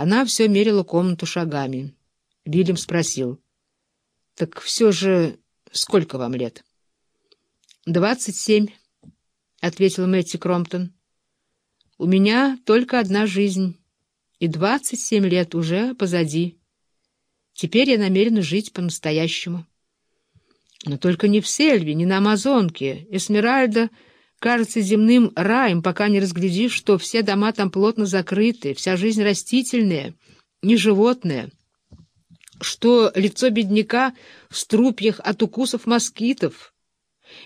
Она все мерила комнату шагами. Вильям спросил. — Так все же сколько вам лет? — Двадцать семь, — ответил Мэтти Кромптон. — У меня только одна жизнь, и двадцать семь лет уже позади. Теперь я намерена жить по-настоящему. Но только не в Сельве, не на Амазонке. Эсмеральда кажется земным раем, пока не разглядишь, что все дома там плотно закрыты, вся жизнь растительная, не животная, что лицо бедняка в струпьях от укусов москитов,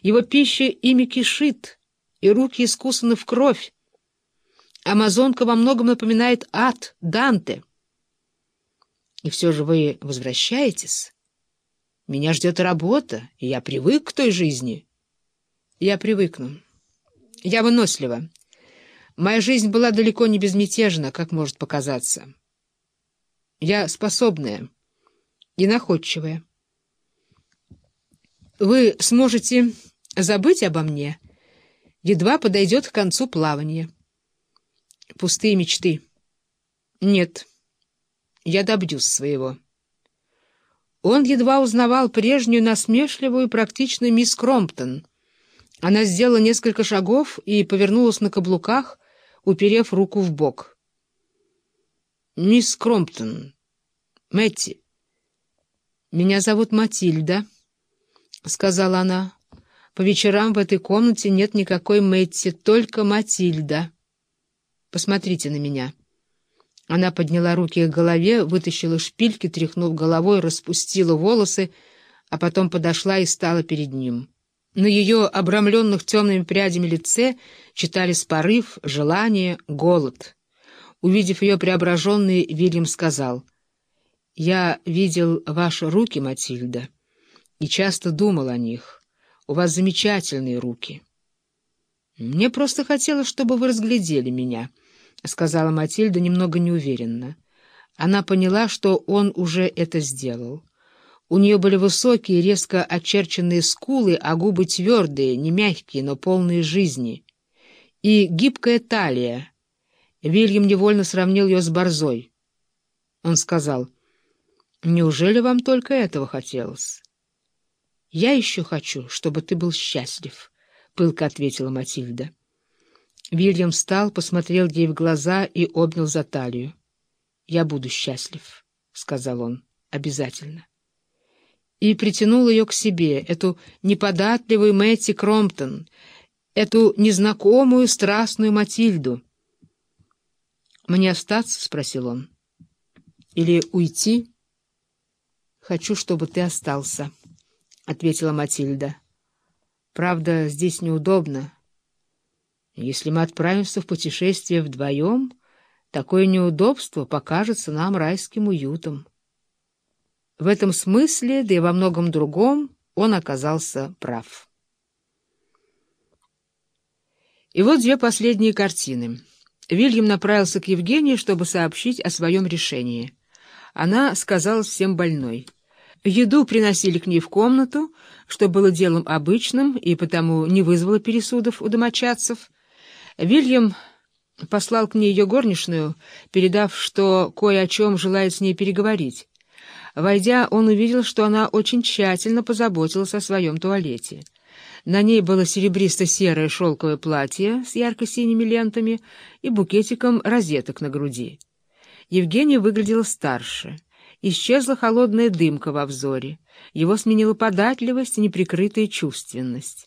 его пища ими кишит, и руки искусаны в кровь. Амазонка во многом напоминает ад Данте. И все же вы возвращаетесь? Меня ждет работа, и я привык к той жизни. Я привыкну. Я вынослива. Моя жизнь была далеко не безмятежна, как может показаться. Я способная и находчивая. Вы сможете забыть обо мне, едва подойдет к концу плавания. Пустые мечты. Нет, я добьюсь своего. Он едва узнавал прежнюю насмешливую и практичную мисс Кромптон — она сделала несколько шагов и повернулась на каблуках, уперев руку в бок. «Мисс Кромптон, Мэтти, меня зовут Матильда», — сказала она. «По вечерам в этой комнате нет никакой Мэтти, только Матильда. Посмотрите на меня». Она подняла руки к голове, вытащила шпильки, тряхнув головой, распустила волосы, а потом подошла и стала перед ним. На ее обрамленных темными прядями лице читались порыв, желание, голод. Увидев ее преображенный, Вильям сказал, «Я видел ваши руки, Матильда, и часто думал о них. У вас замечательные руки». «Мне просто хотелось, чтобы вы разглядели меня», — сказала Матильда немного неуверенно. Она поняла, что он уже это сделал. У нее были высокие, резко очерченные скулы, а губы твердые, не мягкие, но полные жизни. И гибкая талия. Вильям невольно сравнил ее с борзой. Он сказал, «Неужели вам только этого хотелось?» «Я еще хочу, чтобы ты был счастлив», — пылко ответила Матильда. Вильям встал, посмотрел ей в глаза и обнял за талию. «Я буду счастлив», — сказал он, — «обязательно» и притянул ее к себе, эту неподатливую Мэтти Кромптон, эту незнакомую страстную Матильду. «Мне остаться?» — спросил он. «Или уйти?» «Хочу, чтобы ты остался», — ответила Матильда. «Правда, здесь неудобно. Если мы отправимся в путешествие вдвоем, такое неудобство покажется нам райским уютом». В этом смысле, да и во многом другом, он оказался прав. И вот две последние картины. Вильям направился к Евгении, чтобы сообщить о своем решении. Она сказала всем больной. Еду приносили к ней в комнату, что было делом обычным и потому не вызвало пересудов у домочадцев. Вильям послал к ней ее горничную, передав, что кое о чем желает с ней переговорить. Войдя, он увидел, что она очень тщательно позаботилась о своем туалете. На ней было серебристо-серое шелковое платье с ярко-синими лентами и букетиком розеток на груди. Евгения выглядела старше. Исчезла холодная дымка во взоре. Его сменила податливость и неприкрытая чувственность.